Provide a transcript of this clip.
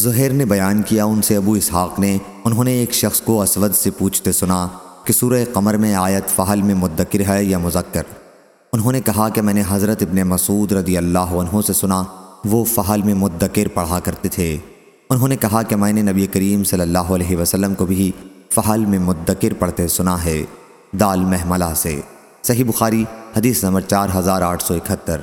زہیر نے بیان کیا، ان سے ابو اسحاق نے، انہوں نے ایک شخص کو اسود سے پوچھتے سنا کہ سورہ قمر میں آیت فحل میں مدکر ہے یا مذکر؟ انہوں نے کہا کہ میں نے حضرت ابن مسعود رضی اللہ عنہ سے سنا، وہ فحل میں مدکر پڑھا کرتے تھے۔ انہوں نے کہا کہ میں نے نبی کریم صلی اللہ علیہ وسلم کو بھی فحل میں مدکر پڑھتے سنا ہے، دال محملہ سے۔ صحیح بخاری، حدیث نمبر چار ہزار آٹھ سو اکہتر۔